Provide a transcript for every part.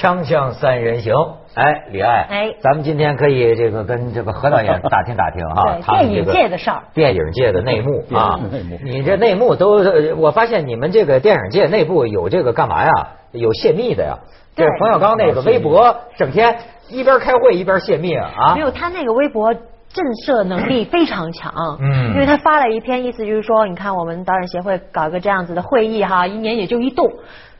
锵锵三人行，哎，李艾，哎。咱们今天可以这个跟这个何导演打听打听哈，对他们这个电影界的事儿。电影界的内幕啊。内幕，你这内幕都，我发现你们这个电影界内部有这个干嘛呀？有泄密的呀。这对冯小刚那个微博，整天一边开会一边泄密啊。没。有他那个微博震慑能力非常强，嗯。因为他发了一篇，意思就是说，你看我们导演协会搞个这样子的会议哈，一年也就一动。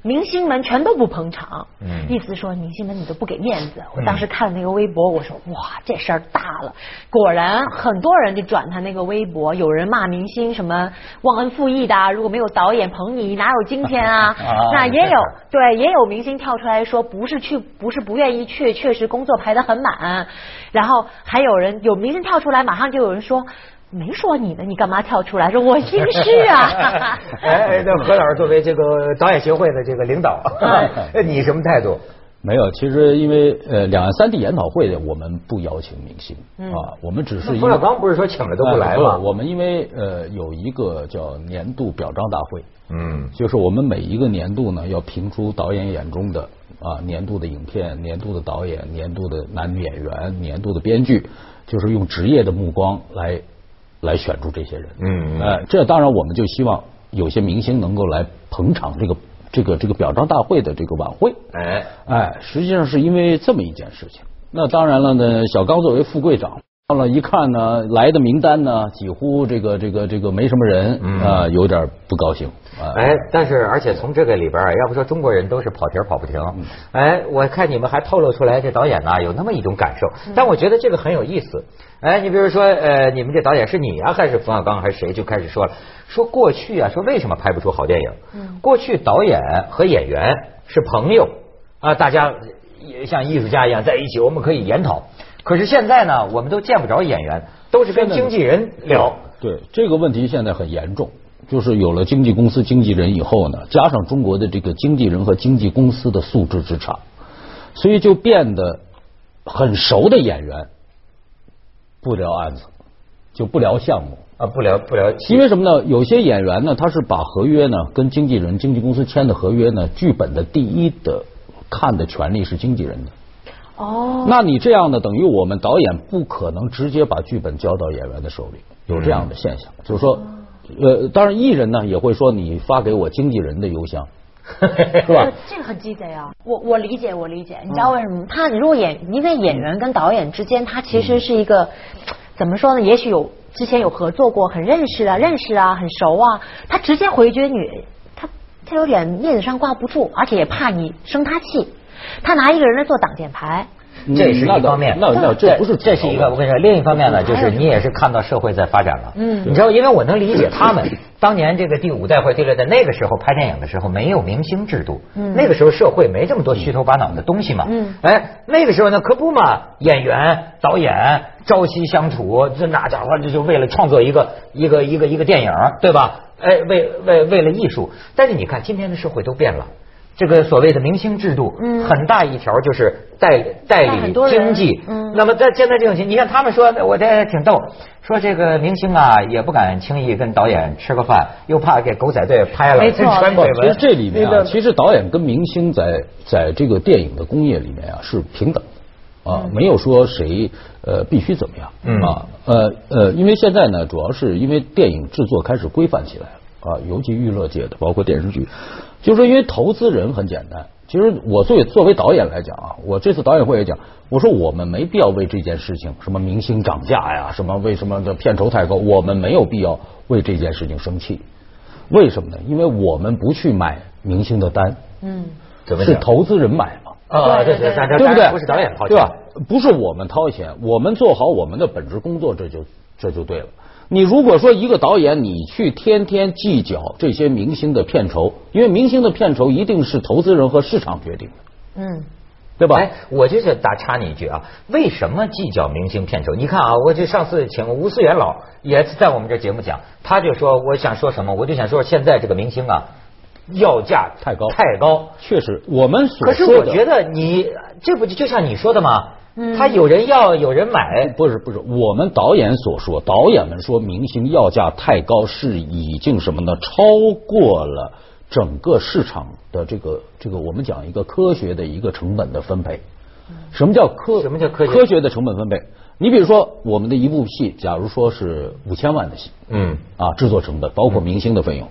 明星们全都不捧场，嗯意思说明星们你都不给面子。我当时看那个微博，我说哇，这事儿大了。果然很多人就转他那个微博，有人骂明星什么忘恩负义的啊，如果没有导演捧你，哪有今天啊？啊那也有对，也有明星跳出来说，不是去，不是不愿意去，确实工作排得很满。然后还有人有明星跳出来，马上就有人说。没说你呢，你干嘛跳出来？说我心虚啊！哎哎，那何老师作为这个导演协会的这个领导，你什么态度？没有，其实因为呃两岸三地研讨会我们不邀请明星、啊，我们只是因为冯小刚不是说请了都不来哎吗？我们因为呃有一个叫年度表彰大会，嗯就是我们每一个年度呢要评出导演眼中的啊年度的影片、年度的导演、年度的男女演员、年度的编剧，就是用职业的目光来来选出这些人。嗯哎，这当然我们就希望有些明星能够来捧场这个这个这个表彰大会的这个晚会。哎，哎，实际上是因为这么一件事情。那当然了呢，小刚作为副会长，到了一看呢，来的名单呢，几乎这个这个这个没什么人，嗯啊、有点不高兴。啊、哎，但是而且从这个里边儿，要不说中国人都是跑题跑不停。哎，我看你们还透露出来，这导演呢有那么一种感受，但我觉得这个很有意思。哎，你比如说，呃，你们这导演是你啊，还是冯小刚，还是谁？就开始说了，说过去啊，说为什么拍不出好电影？嗯过去导演和演员是朋友啊，大家也像艺术家一样在一起，我们可以研讨。可是现在呢，我们都见不着演员，都是跟经纪人聊。对这个问题现在很严重，就是有了经纪公司经纪人以后呢，加上中国的这个经纪人和经纪公司的素质之差，所以就变得很熟的演员不聊案子，就不聊项目。啊，不聊不聊，因为什么呢？有些演员呢，他是把合约呢跟经纪人、经纪公司签的合约呢，剧本的第一的看的权利是经纪人的。哦，那你这样呢，等于我们导演不可能直接把剧本交到演员的手里，有这样的现象，就是说，呃，当然艺人呢也会说你发给我经纪人的邮箱，是吧？这个很鸡贼啊！我我理解，我理解。你知道为什么？他如果演，因为演员跟导演之间，他其实是一个怎么说呢？也许有之前有合作过，很认识啊，认识啊，很熟啊。他直接回绝你，他他有点面子上挂不住，而且也怕你生他气。他拿一个人来做挡箭牌，这是一方面，那那这不是这是一个，我跟你说，另一方面呢，就是你也是看到社会在发展了，嗯。你知道，因为我能理解他们当年这个第五代或第六代那个时候拍电影的时候没有明星制度，嗯。那个时候社会没这么多虚头巴脑的东西嘛，嗯。哎，那个时候呢可不嘛，演员、导演朝夕相处，这那家伙这就为了创作一个一个一个一个电影，对吧？哎，为为为了艺术，但是你看今天的社会都变了。这个所谓的明星制度，嗯。很大一条就是代代理经济，嗯。那么在现在这种情，你看他们说，我这挺逗，说这个明星啊也不敢轻易跟导演吃个饭，又怕给狗仔队拍了没错不，传绯闻。其实这里面啊，其实导演跟明星在在这个电影的工业里面啊是平等的啊，没有说谁呃必须怎么样嗯。啊呃呃，因为现在呢，主要是因为电影制作开始规范起来了啊，尤其娱乐界的，包括电视剧，就是说因为投资人很简单。其实我作为作为导演来讲啊，我这次导演会也讲，我说我们没必要为这件事情，什么明星涨价呀，什么为什么的片酬太高，我们没有必要为这件事情生气。为什么呢？因为我们不去买明星的单，嗯，是怎么讲投资人买嘛，啊，对对，对对不对？不是导演掏钱对吧？不是我们掏钱，我们做好我们的本职工作，这就这就对了。你如果说一个导演，你去天天计较这些明星的片酬，因为明星的片酬一定是投资人和市场决定的，嗯，对吧？哎，我就是打插你一句啊，为什么计较明星片酬？你看啊，我就上次请吴思源老也在我们这节目讲，他就说我想说什么，我就想说现在这个明星啊，要价太高太高。确实，我们所可是说我觉得你这不就就像你说的吗？嗯他有人要，有人买。不是不是，我们导演所说，导演们说明星要价太高，是已经什么呢？超过了整个市场的这个这个我们讲一个科学的一个成本的分配。什么叫科？什么叫科学科学的成本分配？你比如说，我们的一部戏，假如说是五千万的戏，嗯啊，制作成本包括明星的费用。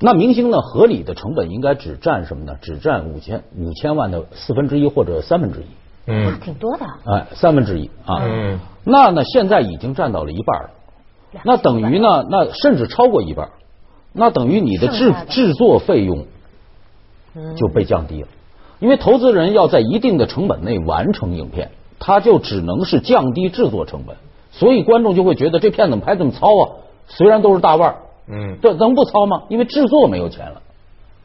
那明星呢，合理的成本应该只占什么呢？只占五千五千万的四分之一或者三分之一。嗯挺多的。哎，三分之一啊。嗯那呢，现在已经占到了一半了。那等于呢，那甚至超过一半。那等于你的制的制作费用就被降低了，因为投资人要在一定的成本内完成影片，他就只能是降低制作成本，所以观众就会觉得这片怎么拍这么糙啊？虽然都是大腕儿，嗯这能不糙吗？因为制作没有钱了。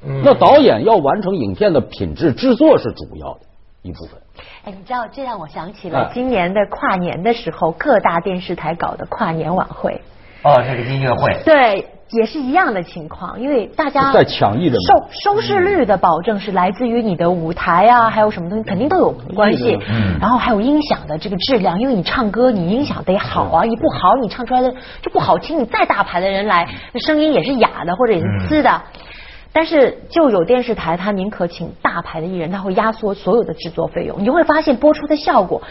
嗯那导演要完成影片的品质，制作是主要的一部分。哎，你知道，这让我想起哎了今年的跨年的时候，各大电视台搞的跨年晚会。哦，这个音乐会，对，也是一样的情况，因为大家在抢艺人收收视率的保证是来自于你的舞台啊，还有什么东西，肯定都有关系。嗯然后还有音响的这个质量，因为你唱歌，你音响得好啊，一不好，你唱出来的就不好听。你再大牌的人来，那声音也是哑的或者也是呲的。但是就有电视台，他宁可请大牌的艺人，他会压缩所有的制作费用，你就会发现播出的效果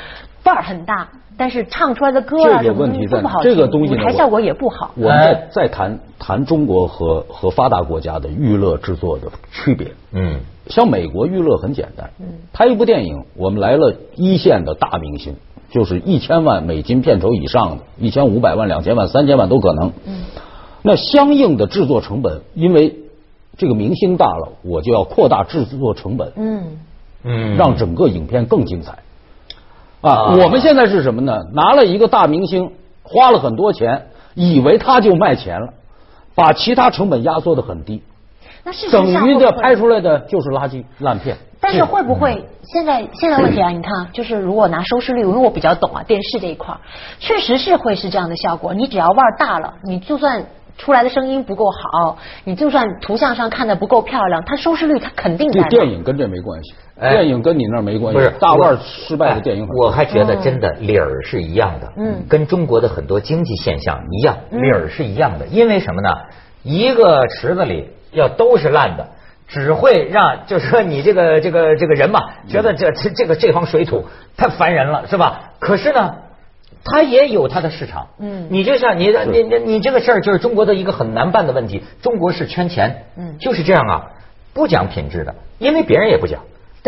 范儿很大，但是唱出来的歌啊这个问题在不好，这个东西呢舞台效果也不好。我们再再谈谈中国和和发达国家的娱乐制作的区别。嗯像美国娱乐很简单，拍一部电影，我们来了一线的大明星，就是一千万美金片酬以上的，一千五百万、两千万、三千万都可能。嗯那相应的制作成本，因为这个明星大了，我就要扩大制作成本，嗯，嗯让整个影片更精彩。啊啊，我们现在是什么呢？拿了一个大明星，花了很多钱，以为他就卖钱了，把其他成本压缩的很低，那事实等于的拍出来的就是垃圾烂片。但是会不会现在现在问题啊？你看，就是如果拿收视率，因为我比较懂啊，电视这一块确实是会是这样的效果。你只要腕儿大了，你就算出来的声音不够好，你就算图像上看的不够漂亮，它收视率它肯定在这。电影跟这没关系，哎电影跟你那没关系。不是大腕儿失败的电影。我还觉得真的理儿是一样的，嗯跟中国的很多经济现象一样，理儿是一样的。因为什么呢？一个池子里要都是烂的。只会让，就是说你这个这个这个人嘛，觉得这这这个这方水土太烦人了，是吧？可是呢，它也有它的市场。嗯。你就像你你你你这个事儿，就是中国的一个很难办的问题。中国是圈钱，嗯。就是这样啊，不讲品质的，因为别人也不讲。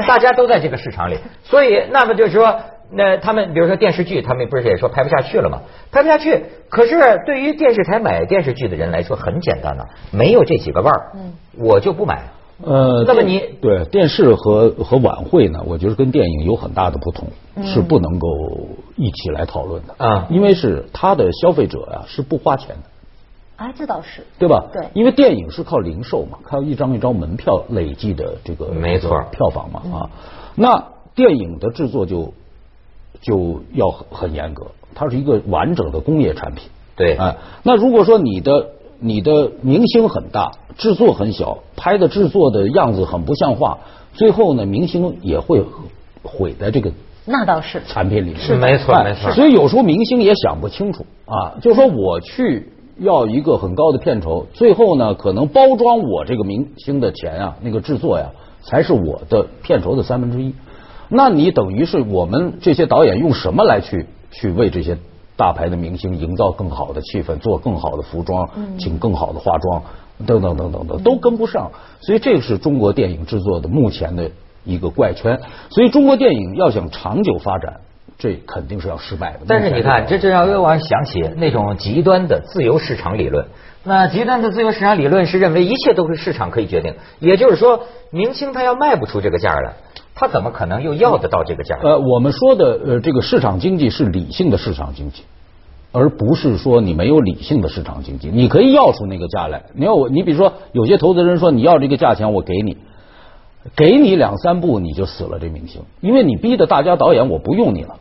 大家都在这个市场里，所以那么就是说，那他们比如说电视剧，他们不是也说拍不下去了吗？拍不下去，可是对于电视台买电视剧的人来说很简单呐、没有这几个腕儿，嗯。我就不买。呃，电那么你对电视和和晚会呢，我觉得跟电影有很大的不同，是不能够一起来讨论的啊因为是它的消费者呀、是不花钱的。啊，这倒是。对吧？对因为电影是靠零售嘛，靠一张一张门票累计的这个没错票房嘛啊。那电影的制作就就要很很严格，它是一个完整的工业产品。对啊，那如果说你的你的明星很大，制作很小，拍的制作的样子很不像话，最后呢，明星也会毁在这个那倒是。产品里。是没错哎没错所以有时候明星也想不清楚啊，就说我去要一个很高的片酬，最后呢，可能包装我这个明星的钱啊，那个制作呀，才是我的片酬的三分之一。那你等于是我们这些导演用什么来去去为这些大牌的明星营造更好的气氛，做更好的服装，请更好的化妆，等等等等等，都跟不上。所以这个是中国电影制作的目前的一个怪圈。所以中国电影要想长久发展，这肯定是要失败的。但是你看，这这让我想起那种极端的自由市场理论。那极端的自由市场理论是认为一切都是市场可以决定，也就是说，明星他要卖不出这个价来，他怎么可能又要得到这个价？呃，我们说的呃，这个市场经济是理性的市场经济，而不是说你没有理性的市场经济。你可以要出那个价来。你要我，你比如说，有些投资人说你要这个价钱，我给你，给你两三步你就死了这明星，因为你逼的大家导演我不用你了。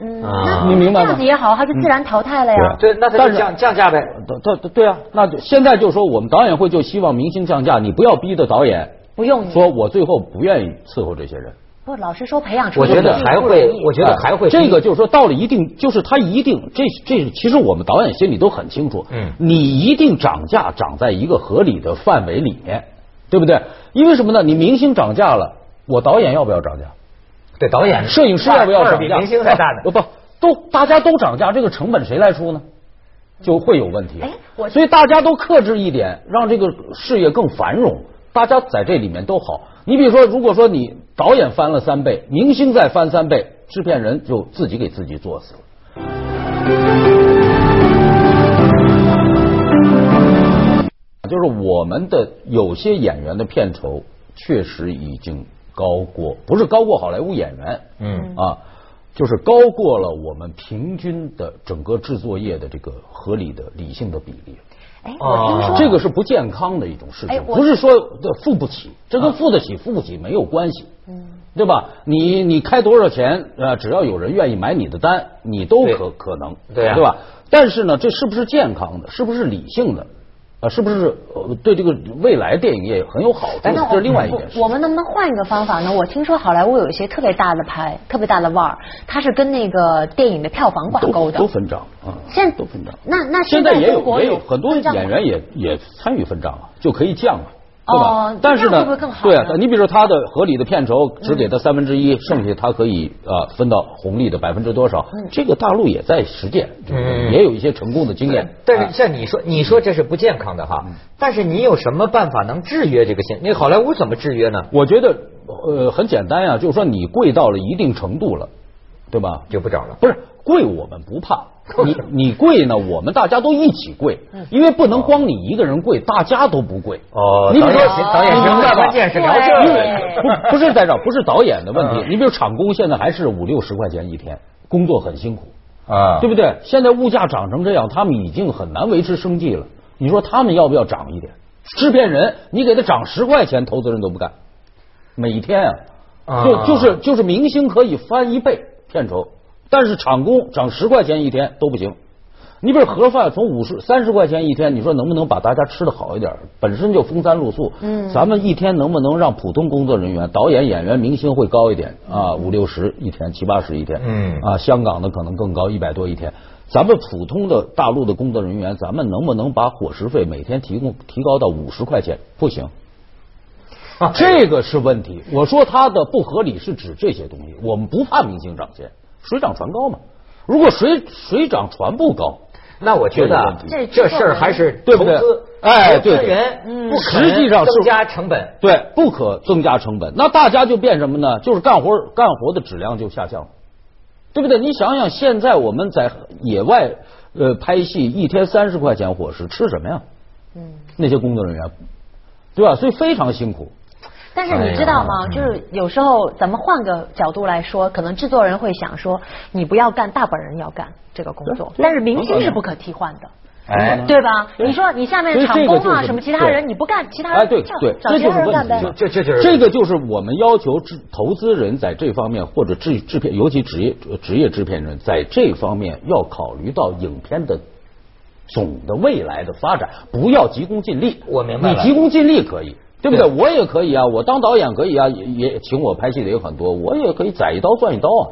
嗯，啊那你明白吗这样子也好，他就自然淘汰了呀。对，那他但就是降降价呗。对对对啊，那就现在就是说我们导演会就希望明星降价，你不要逼着导演不用你说我最后不愿意伺候这些人，不，老实说，培养出我觉得还会，我觉得还会。这个就是说，到了一定，就是他一定，这这其实我们导演心里都很清楚。嗯，你一定涨价，涨在一个合理的范围里面，对不对？因为什么呢？你明星涨价了，我导演要不要涨价？对，导演、摄影师要不要涨价？明星还大呢。不不，都大家都涨价，这个成本谁来出呢？就会有问题。哎，所以大家都克制一点，让这个事业更繁荣，大家在这里面都好。你比如说，如果说你导演翻了三倍，明星再翻三倍，制片人就自己给自己作死了。就是我们的有些演员的片酬确实已经高过，不是高过好莱坞演员，嗯啊，就是高过了我们平均的整个制作业的这个合理的理性的比例。哎，我听说这个是不健康的一种事情，不是说付不起，这跟付得起付不起没有关系，嗯，对吧？你你开多少钱啊？只要有人愿意买你的单，你都可可能，对对吧？但是呢，这是不是健康的？是不是理性的？啊，是不是对这个未来电影业很有好处？这是另外一件事。我们能不能换一个方法呢？我听说好莱坞有一些特别大的牌、特别大的腕儿，它是跟那个电影的票房挂钩的，都分账啊。现在都分账。那那现在也有也有很多演员也也参与分账了，就可以降了。对吧？但是呢，对啊，你比如说他的合理的片酬只给他三分之一，剩下他可以啊分到红利的百分之多少？这个大陆也在实践，也有一些成功的经验。但是像你说，你说这是不健康的哈，但是你有什么办法能制约这个现？那好莱坞怎么制约呢？我觉得呃很简单呀，就是说你贵到了一定程度了，对吧？就不涨了。不是贵，我们不怕。你你贵呢？我们大家都一起贵，因为不能光你一个人贵，大家都不贵。哦，你比如说导演，明白关键是聊这个，不不是在这，不是导演的问题。你比如厂工现在还是五六十块钱一天，工作很辛苦啊，对不对？现在物价涨成这样，他们已经很难维持生计了。你说他们要不要涨一点？制片人，你给他涨十块钱，投资人都不干。每天啊，就就是就是明星可以翻一倍片酬。但是厂工涨十块钱一天都不行，你比如盒饭从五十三十块钱一天，你说能不能把大家吃的好一点？本身就风餐露宿，嗯，咱们一天能不能让普通工作人员、导演、演员、明星会高一点啊？五六十一天，七八十一天，嗯，啊，香港的可能更高，一百多一天。咱们普通的大陆的工作人员，咱们能不能把伙食费每天提供提高到五十块钱？不行，这个是问题。我说它的不合理是指这些东西，我们不怕明星涨钱。水涨船高嘛？如果水水涨船不高，那我觉得这这事儿还是对不对？哎，对人不实际上增加成本，对，不可增加成本。那大家就变什么呢？就是干活干活的质量就下降了，对不对？你想想，现在我们在野外呃拍戏，一天三十块钱伙食，吃什么呀？嗯，那些工作人员，对吧？所以非常辛苦。但是你知道吗？就是有时候咱们换个角度来说，可能制作人会想说，你不要干，大本人要干这个工作。但是明星是不可替换的，哎，对吧？你说你下面场工啊什么其他人你不干，其他人对对，这就是问题。这这就是这个就是我们要求制投资人在这方面或者制制片，尤其职业职业制片人在这方面要考虑到影片的总的未来的发展，不要急功近利。我明白你急功近利可以。对不对？我也可以啊，我当导演可以啊，也也请我拍戏的有很多，我也可以宰一刀算一刀啊。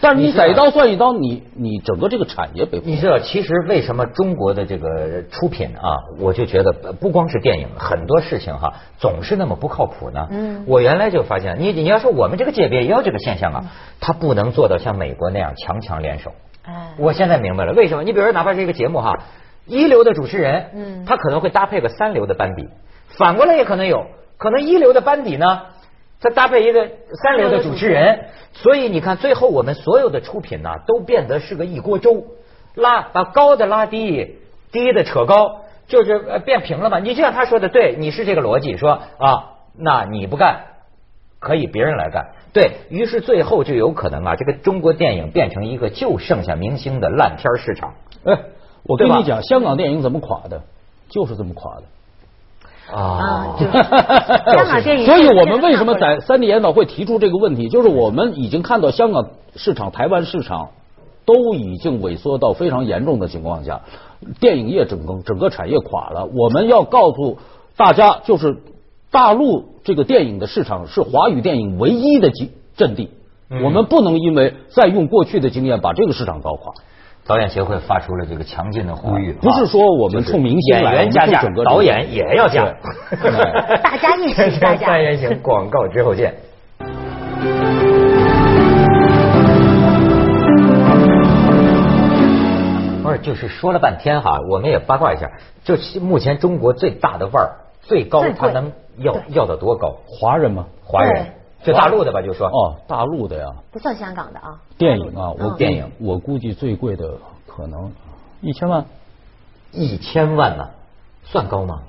但是你宰一刀算一刀，你你整个这个产业被你知道，其实为什么中国的这个出品啊，我就觉得不光是电影，很多事情哈，总是那么不靠谱呢。嗯。我原来就发现，你你要说我们这个界别也有这个现象啊，他不能做到像美国那样强强联手。哎。我现在明白了为什么？你比如说，哪怕是一个节目哈，一流的主持人，嗯，他可能会搭配个三流的班底。反过来也可能有，可能一流的班底呢，再搭配一个三流的主持人，所以你看最后我们所有的出品呢，都变得是个一锅粥，拉把高的拉低，低的扯高，就是变平了嘛。你就像他说的，对，你是这个逻辑，说啊，那你不干，可以别人来干，对于是最后就有可能啊，这个中国电影变成一个就剩下明星的烂片市场。哎，我跟你讲，香港电影怎么垮的，就是这么垮的。啊，香港电影。所以我们为什么在三 D 研讨会提出这个问题？就是我们已经看到香港市场、台湾市场都已经萎缩到非常严重的情况下，电影业整个整个产业垮了。我们要告诉大家，就是大陆这个电影的市场是华语电影唯一的基阵地。嗯我们不能因为再用过去的经验把这个市场搞垮。导演协会发出了这个强劲的呼吁，不是说我们冲明星演来员加价导演也要加。大家一起加价三人行广告之后见。不是，就是说了半天哈，我们也八卦一下，就是目前中国最大的腕儿，最高最贵它能要要到多高？华人吗？华人，就大陆的吧，就说哦，大陆的呀，不算香港的啊。电影啊，我嗯电影我估计最贵的可能一千万，一千万呢，算高吗？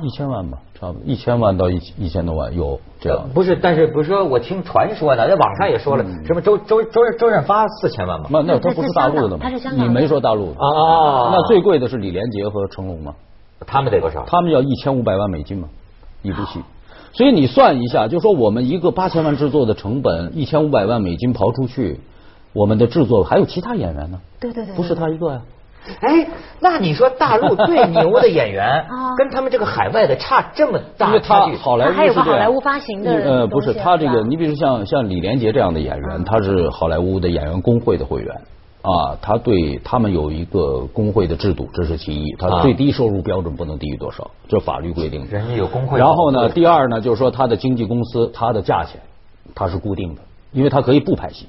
一千万吧，差不多一千万到一一千多万有这样。呃不是，但是不是说我听传说的？在网上也说了，什么周周周周润发四千万嘛？那那这他不是大陆的吗？他是香港你没说大陆的啊啊那最贵的是李连杰和成龙吗？他们得多少？他们要一千五百万美金嘛，一部戏。所以你算一下，就说我们一个八千万制作的成本，一千五百万美金刨出去，我们的制作还有其他演员呢，对对对，不是他一个呀。哎，那你说大陆最牛的演员 啊，跟他们这个海外的差这么大因大为他？好莱坞他还有个是好莱坞发行的呃，不是他这个，你比如像像李连杰这样的演员，他是好莱坞的演员工会的会员啊，他对他们有一个工会的制度，这是其一，啊他最低收入标准不能低于多少，这法律规定。人家有工会。然后呢，第二呢，就是说他的经纪公司，他的价钱它是固定的，因为他可以不拍戏。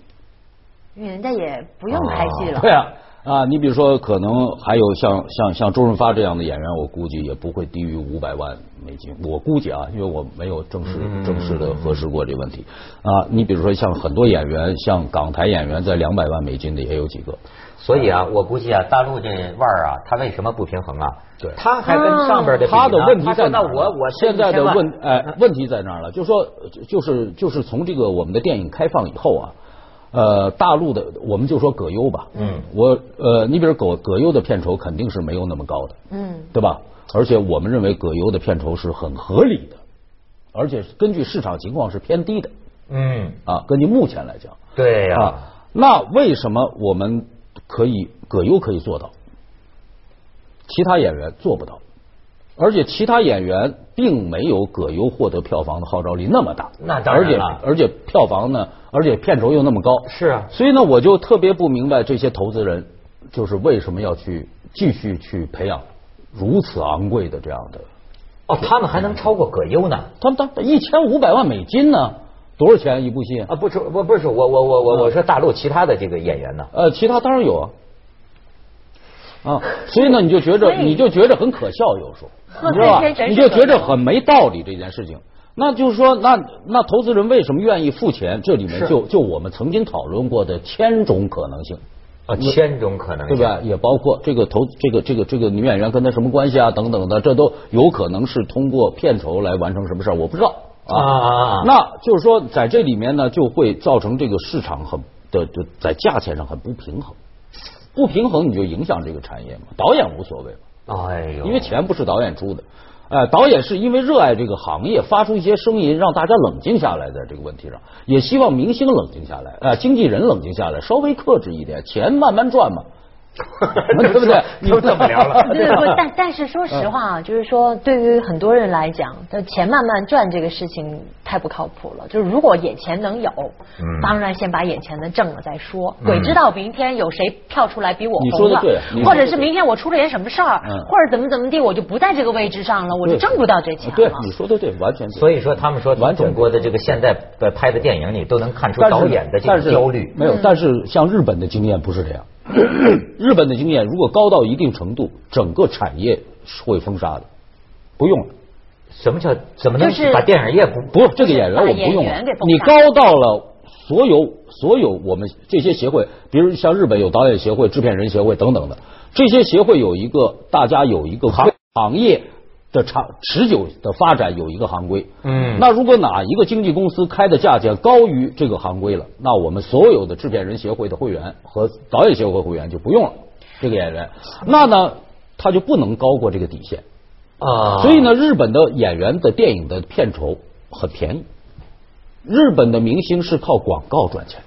因为人家也不用拍戏了。对啊，啊，你比如说，可能还有像像像周润发这样的演员，我估计也不会低于五百万美金。我估计啊，因为我没有正式嗯正式的核实过这个问题啊。你比如说，像很多演员，像港台演员，在两百万美金的也有几个。所以啊，我估计啊，大陆这腕儿啊，他为什么不平衡啊？对他还跟上边的他的问题在？那我我现在的问1000万哎问题在哪儿了？就是说就就是就是从这个我们的电影开放以后啊，呃，大陆的我们就说葛优吧，嗯我呃，你比如葛葛优的片酬肯定是没有那么高的，嗯，对吧？而且我们认为葛优的片酬是很合理的，而且根据市场情况是偏低的嗯，啊。根据目前来讲对呀、啊，那为什么我们可以葛优可以做到，其他演员做不到？而且其他演员并没有葛优获得票房的号召力那么大，那当然而且了而且票房呢，而且片酬又那么高，是啊所以呢，我就特别不明白这些投资人就是为什么要去继续去培养如此昂贵的这样的，哦，他们还能超过葛优呢？他们当一千五百万美金呢，多少钱一部戏？啊，不是，不不是我我我我我说大陆其他的这个演员呢？呃，其他当然有啊。啊，所以呢，你就觉着你就觉着很可笑，有时候你知道吧你就觉着很没道理这件事情。那就是说，那那投资人为什么愿意付钱？这里面就就我们曾经讨论过的千种可能性。啊，千种可能性，对吧？也包括这个投这个这个这个女演员跟他什么关系啊，等等的，这都有可能是通过片酬来完成什么事儿，我不知道啊啊啊啊那就是说，在这里面呢，就会造成这个市场很的就在价钱上很不平衡，不平衡你就影响这个产业嘛。导演无所谓嘛，哎呦，因为钱不是导演出的。哎，导演是因为热爱这个行业，发出一些声音，让大家冷静下来，在这个问题上，也希望明星冷静下来，啊、经纪人冷静下来，稍微克制一点，钱慢慢赚嘛，对不对？都这么聊了对对不，但 但是说实话啊，就是说对于很多人来讲，这钱慢慢赚这个事情太不靠谱了。就是如果眼前能有，嗯当然先把眼前的挣了再说。鬼知道明天有谁跳出来比我你红了或者是明天我出了点什么事儿，嗯或者怎么怎么地，我就不在这个位置上了，我就挣不到这钱了对，。你说的对，完全。所以说他们说完全中国的这个现在的拍的电影里都能看出导演的这个焦虑。没有，但是像日本的经验不是这样。日本的经验如果高到一定程度，整个产业是会封杀的，不用了。什么叫怎么能就是把电影业不不，这个演员我们不用了。你高到了所有所有我们这些协会，比如像日本有导演协会、制片人协会等等的，这些协会有一个大家有一个行。行业的长持久的发展有一个行规。嗯那如果哪一个经纪公司开的价钱高于这个行规了，那我们所有的制片人协会的会员和导演协会会员就不用了这个演员，那呢他就不能高过这个底线。啊？所以呢，日本的演员的电影的片酬很便宜，日本的明星是靠广告赚钱。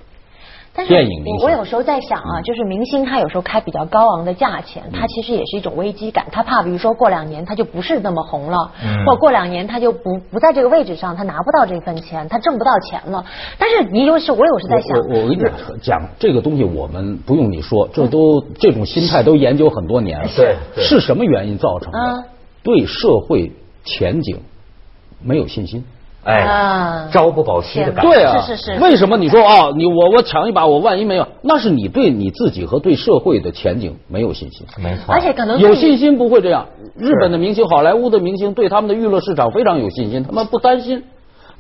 但是电影明星我我有时候在想啊，就是明星他有时候开比较高昂的价钱，他其实也是一种危机感，他怕比如说过两年他就不是那么红了，嗯或过两年他就不不在这个位置上，他拿不到这份钱，他挣不到钱了。但是你有时我有时在想，我跟你讲，讲这个东西我们不用你说，这都这种心态都研究很多年了。是什么原因造成的嗯？对社会前景没有信心。哎啊，朝不保夕的感觉。对啊，是是是为什么你说啊，你我我抢一把，我万一没有，那是你对你自己和对社会的前景没有信心。没错。而且可能有信心不会这样。日本的明星、好莱坞的明星对他们的娱乐市场非常有信心，他们不担心，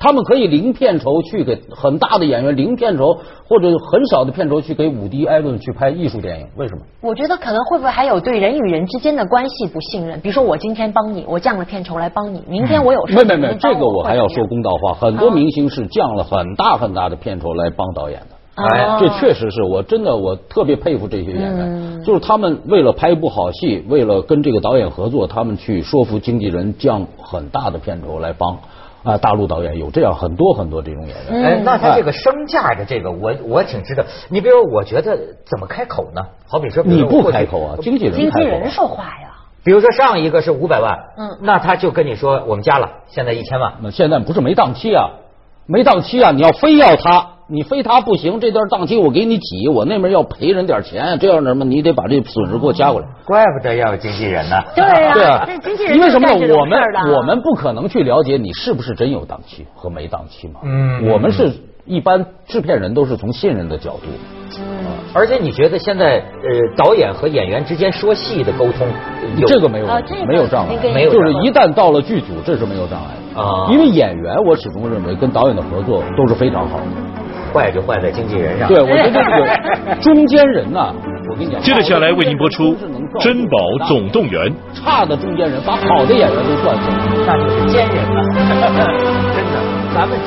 他们可以零片酬去给很大的演员零片酬或者很少的片酬去给伍迪·艾伦去拍艺术电影，为什么？我觉得可能会不会还有对人与人之间的关系不信任？比如说我今天帮你，我降了片酬来帮你，明天我有事，没没没，这个我还要说公道话，很多啊明星是降了很大很大的片酬来帮导演的。哎哦这确实是我真的我特别佩服这些演员，嗯就是他们为了拍一部好戏，为了跟这个导演合作，他们去说服经纪人降很大的片酬来帮啊大陆导演，有这样很多很多这种演员。哎，那他哎这个身价的这个，我我挺知道。你比如，我觉得怎么开口呢？好比说，比你不开口啊，经纪人经纪人说话呀。比如说上一个是五百万，嗯那他就跟你说我们加了，现在一千万。那现在不是没档期啊，没档期啊，你要非要他，你非他不行，这段档期我给你挤，我那边要赔人点钱，这样什么，你得把这损失给我加过来。怪不得要有经纪人呢。对呀对啊这经纪，人因为什么呢我们我们不可能去了解你是不是真有档期和没档期嘛。嗯我们是一般制片人都是从信任的角度。而且你觉得现在呃导演和演员之间说戏的沟通有这个没有问题啊这个没有障碍没有就是一旦到了剧组，这是没有障碍的啊因为演员，我始终认为跟导演的合作都是非常好的。坏就坏在经纪人上。对，我觉得这个中间人呐，我跟你讲，接着下来为您播出《珍宝总动员》。差的中间人把好的演员都赚死了。那就是奸人了，真的，咱们。